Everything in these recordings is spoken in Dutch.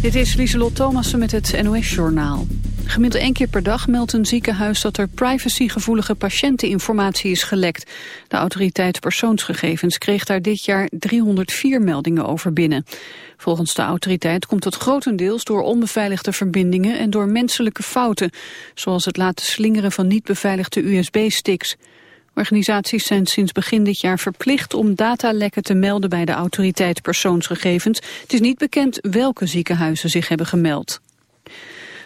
Dit is Lieselot Thomassen met het NOS-journaal. Gemiddeld één keer per dag meldt een ziekenhuis dat er privacygevoelige patiënteninformatie is gelekt. De autoriteit persoonsgegevens kreeg daar dit jaar 304 meldingen over binnen. Volgens de autoriteit komt het grotendeels door onbeveiligde verbindingen en door menselijke fouten, zoals het laten slingeren van niet beveiligde USB-sticks. Organisaties zijn sinds begin dit jaar verplicht om datalekken te melden bij de autoriteit persoonsgegevens. Het is niet bekend welke ziekenhuizen zich hebben gemeld.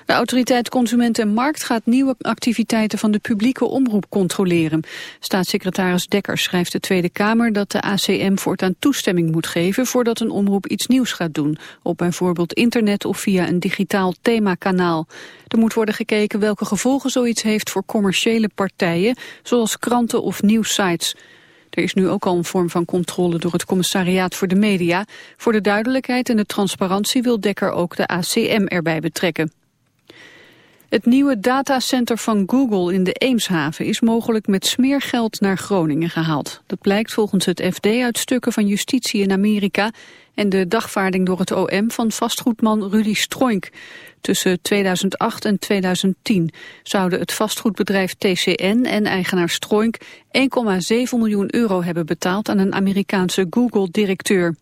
De autoriteit Consument en Markt gaat nieuwe activiteiten van de publieke omroep controleren. Staatssecretaris Dekker schrijft de Tweede Kamer dat de ACM voortaan toestemming moet geven voordat een omroep iets nieuws gaat doen, op bijvoorbeeld internet of via een digitaal themakanaal. Er moet worden gekeken welke gevolgen zoiets heeft voor commerciële partijen, zoals kranten of nieuwsites. Er is nu ook al een vorm van controle door het Commissariaat voor de Media. Voor de duidelijkheid en de transparantie wil Dekker ook de ACM erbij betrekken. Het nieuwe datacenter van Google in de Eemshaven is mogelijk met smeergeld naar Groningen gehaald. Dat blijkt volgens het FD uit stukken van justitie in Amerika en de dagvaarding door het OM van vastgoedman Rudy Stroink. Tussen 2008 en 2010 zouden het vastgoedbedrijf TCN en eigenaar Stroink 1,7 miljoen euro hebben betaald aan een Amerikaanse Google-directeur.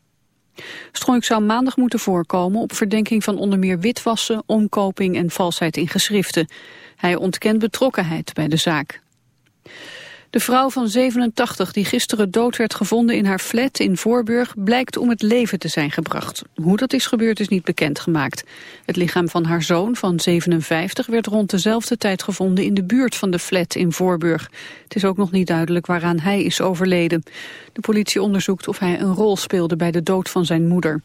Stroink zou maandag moeten voorkomen op verdenking van onder meer witwassen, omkoping en valsheid in geschriften. Hij ontkent betrokkenheid bij de zaak. De vrouw van 87 die gisteren dood werd gevonden in haar flat in Voorburg blijkt om het leven te zijn gebracht. Hoe dat is gebeurd is niet bekendgemaakt. Het lichaam van haar zoon van 57 werd rond dezelfde tijd gevonden in de buurt van de flat in Voorburg. Het is ook nog niet duidelijk waaraan hij is overleden. De politie onderzoekt of hij een rol speelde bij de dood van zijn moeder.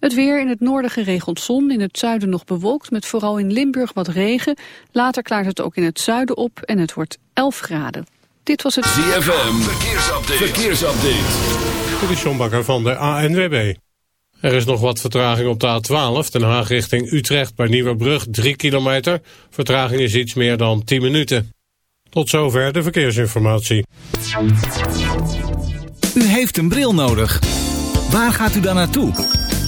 Het weer in het noorden geregeld zon, in het zuiden nog bewolkt... met vooral in Limburg wat regen. Later klaart het ook in het zuiden op en het wordt 11 graden. Dit was het ZFM, verkeersupdate. verkeersupdate. Dit is John Bakker van de ANWB. Er is nog wat vertraging op de A12, Den Haag richting Utrecht... bij Nieuwebrug, 3 kilometer. Vertraging is iets meer dan 10 minuten. Tot zover de verkeersinformatie. U heeft een bril nodig. Waar gaat u dan naartoe?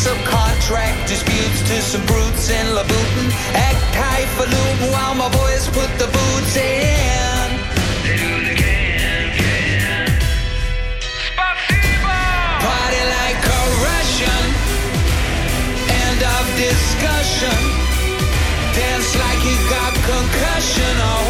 Rasputin. Some contract disputes to some brutes in Labutin. Act highfalutin while my boys put the boots in. Party like a Russian. End of discussion. Dance like you got concussion. Oh,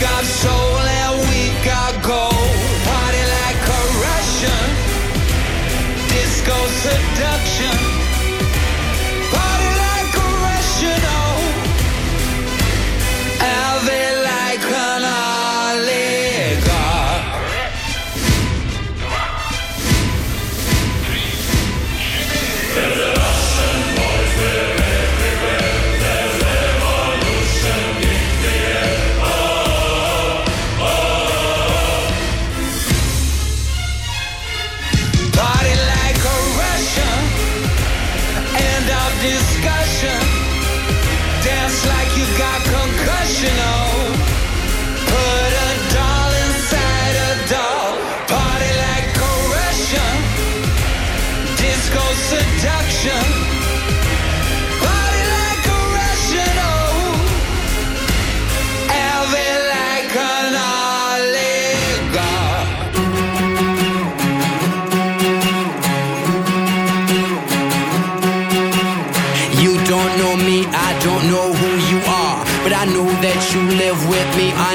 got so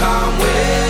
come with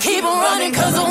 Keep on running 'cause a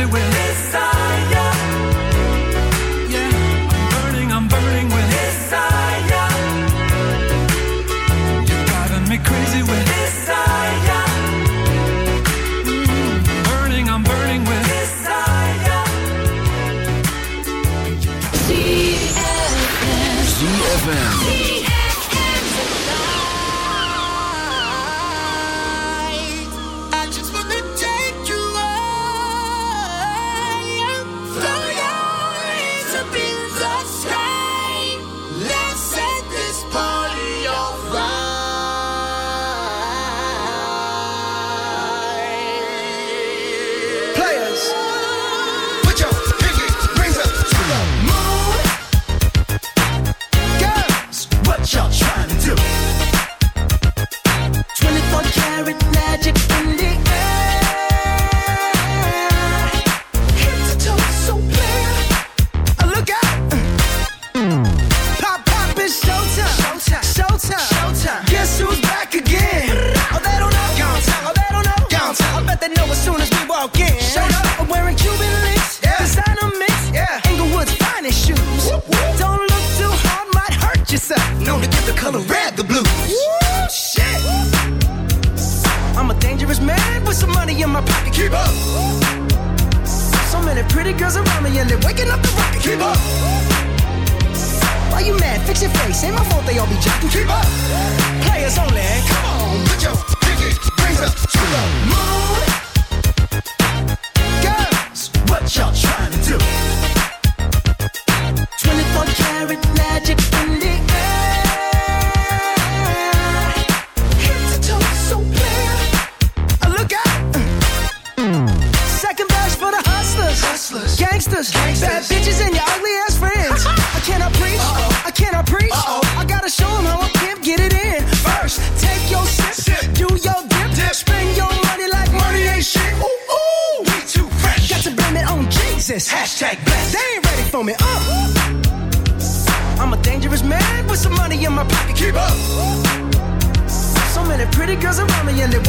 it will.